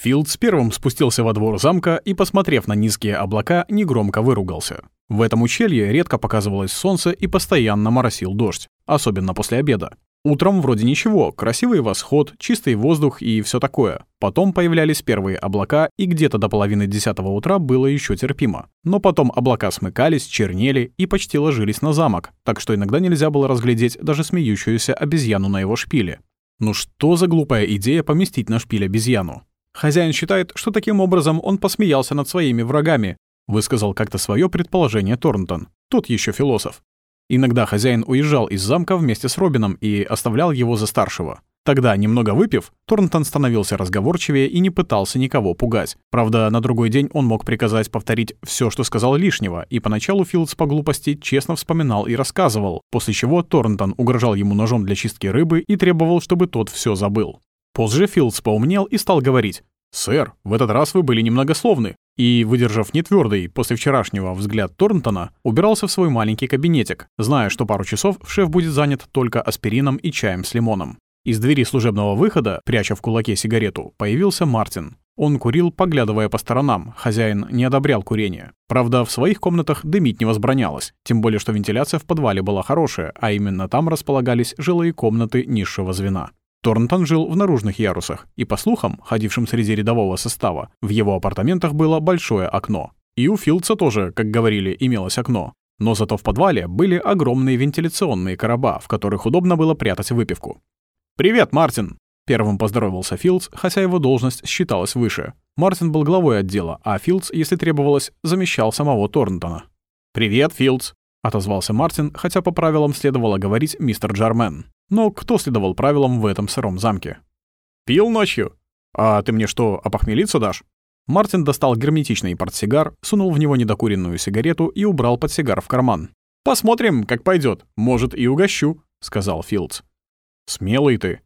Филдс первым спустился во двор замка и, посмотрев на низкие облака, негромко выругался. В этом ущелье редко показывалось солнце и постоянно моросил дождь, особенно после обеда. Утром вроде ничего, красивый восход, чистый воздух и все такое. Потом появлялись первые облака, и где-то до половины десятого утра было еще терпимо. Но потом облака смыкались, чернели и почти ложились на замок, так что иногда нельзя было разглядеть даже смеющуюся обезьяну на его шпиле. Ну что за глупая идея поместить на шпиль обезьяну? Хозяин считает, что таким образом он посмеялся над своими врагами, высказал как-то свое предположение Торнтон. Тот еще философ. Иногда хозяин уезжал из замка вместе с Робином и оставлял его за старшего. Тогда, немного выпив, Торнтон становился разговорчивее и не пытался никого пугать. Правда, на другой день он мог приказать повторить все, что сказал лишнего, и поначалу Филдс по глупости честно вспоминал и рассказывал, после чего Торнтон угрожал ему ножом для чистки рыбы и требовал, чтобы тот все забыл. Позже Филдс поумнел и стал говорить. «Сэр, в этот раз вы были немногословны». И, выдержав нетвёрдый после вчерашнего взгляд Торнтона, убирался в свой маленький кабинетик, зная, что пару часов шеф будет занят только аспирином и чаем с лимоном. Из двери служебного выхода, пряча в кулаке сигарету, появился Мартин. Он курил, поглядывая по сторонам, хозяин не одобрял курение. Правда, в своих комнатах дымить не возбранялось, тем более что вентиляция в подвале была хорошая, а именно там располагались жилые комнаты низшего звена. Торнтон жил в наружных ярусах, и, по слухам, ходившим среди рядового состава, в его апартаментах было большое окно. И у Филдса тоже, как говорили, имелось окно. Но зато в подвале были огромные вентиляционные короба, в которых удобно было прятать выпивку. «Привет, Мартин!» Первым поздоровался Филдс, хотя его должность считалась выше. Мартин был главой отдела, а Филдс, если требовалось, замещал самого Торнтона. «Привет, Филдс!» — отозвался Мартин, хотя по правилам следовало говорить мистер Джармен. Но кто следовал правилам в этом сыром замке? «Пил ночью? А ты мне что, опохмелиться дашь?» Мартин достал герметичный портсигар, сунул в него недокуренную сигарету и убрал подсигар в карман. «Посмотрим, как пойдет. Может, и угощу», — сказал Филдс. «Смелый ты».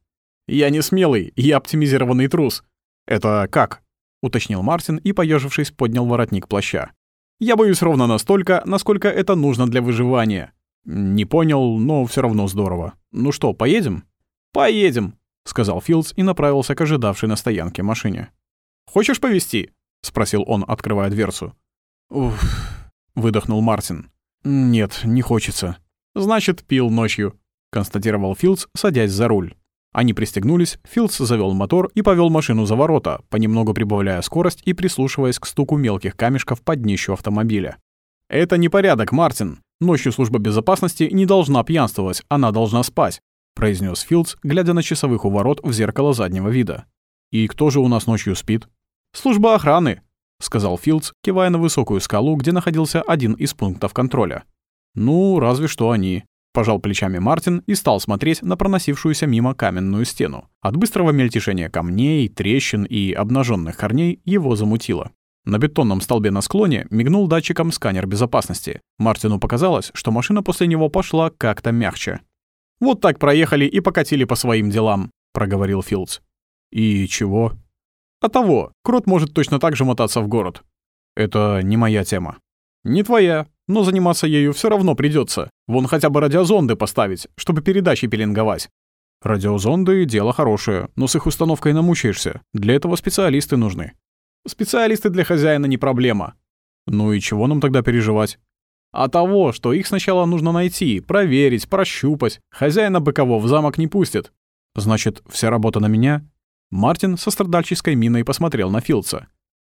«Я не смелый, я оптимизированный трус». «Это как?» — уточнил Мартин и, поежившись, поднял воротник плаща. «Я боюсь ровно настолько, насколько это нужно для выживания. «Не понял, но все равно здорово. Ну что, поедем?» «Поедем», — сказал Филдс и направился к ожидавшей на стоянке машине. «Хочешь повезти?» — спросил он, открывая дверцу. «Уф», — выдохнул Мартин. «Нет, не хочется». «Значит, пил ночью», — констатировал Филдс, садясь за руль. Они пристегнулись, Филдс завел мотор и повел машину за ворота, понемногу прибавляя скорость и прислушиваясь к стуку мелких камешков под днищу автомобиля. «Это не порядок, Мартин. Ночью служба безопасности не должна пьянствовать, она должна спать», произнес Филдс, глядя на часовых у ворот в зеркало заднего вида. «И кто же у нас ночью спит?» «Служба охраны», — сказал Филдс, кивая на высокую скалу, где находился один из пунктов контроля. «Ну, разве что они», — пожал плечами Мартин и стал смотреть на проносившуюся мимо каменную стену. От быстрого мельтешения камней, трещин и обнаженных корней его замутило. На бетонном столбе на склоне мигнул датчиком сканер безопасности. Мартину показалось, что машина после него пошла как-то мягче. «Вот так проехали и покатили по своим делам», — проговорил Филдс. «И чего?» «А того, Крот может точно так же мотаться в город». «Это не моя тема». «Не твоя, но заниматься ею все равно придется. Вон хотя бы радиозонды поставить, чтобы передачи пеленговать». «Радиозонды — дело хорошее, но с их установкой намучаешься. Для этого специалисты нужны». Специалисты для хозяина не проблема. Ну и чего нам тогда переживать? А того, что их сначала нужно найти, проверить, прощупать. Хозяина быкового в замок не пустит. Значит, вся работа на меня? Мартин со страдальческой миной посмотрел на Филдса.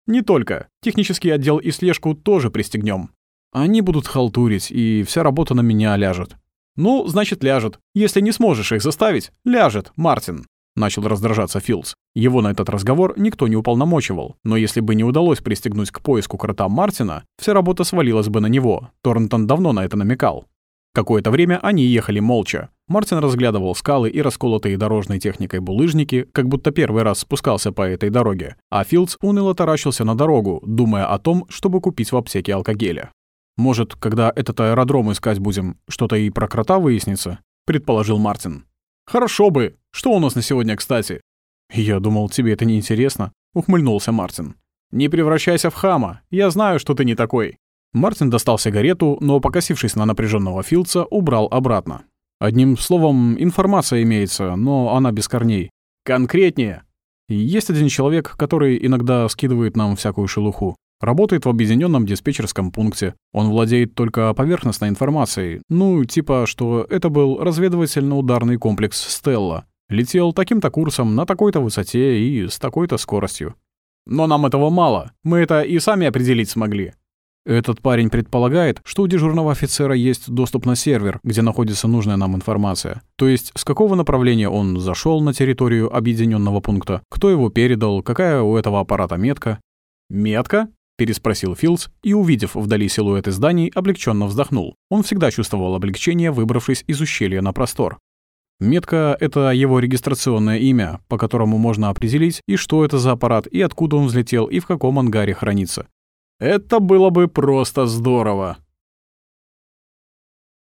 Не только. Технический отдел и слежку тоже пристегнем. Они будут халтурить, и вся работа на меня ляжет. Ну, значит, ляжет. Если не сможешь их заставить, ляжет, Мартин. Начал раздражаться Филдс. Его на этот разговор никто не уполномочивал, но если бы не удалось пристегнуть к поиску крота Мартина, вся работа свалилась бы на него. Торнтон давно на это намекал. Какое-то время они ехали молча. Мартин разглядывал скалы и расколотые дорожной техникой булыжники, как будто первый раз спускался по этой дороге, а Филдс уныло таращился на дорогу, думая о том, чтобы купить в аптеке алкогеля. «Может, когда этот аэродром искать будем, что-то и про крота выяснится?» — предположил Мартин. «Хорошо бы. Что у нас на сегодня, кстати?» «Я думал, тебе это не интересно», — ухмыльнулся Мартин. «Не превращайся в хама. Я знаю, что ты не такой». Мартин достал сигарету, но, покосившись на напряженного Филдса, убрал обратно. Одним словом, информация имеется, но она без корней. «Конкретнее». Есть один человек, который иногда скидывает нам всякую шелуху. Работает в объединенном диспетчерском пункте. Он владеет только поверхностной информацией. Ну, типа, что это был разведывательно-ударный комплекс «Стелла». Летел таким-то курсом, на такой-то высоте и с такой-то скоростью. Но нам этого мало. Мы это и сами определить смогли. Этот парень предполагает, что у дежурного офицера есть доступ на сервер, где находится нужная нам информация. То есть, с какого направления он зашел на территорию объединенного пункта, кто его передал, какая у этого аппарата метка. «Метка?» — переспросил Филдс и, увидев вдали силуэты зданий, облегченно вздохнул. Он всегда чувствовал облегчение, выбравшись из ущелья на простор. Метка — это его регистрационное имя, по которому можно определить, и что это за аппарат, и откуда он взлетел, и в каком ангаре хранится. «Это было бы просто здорово»,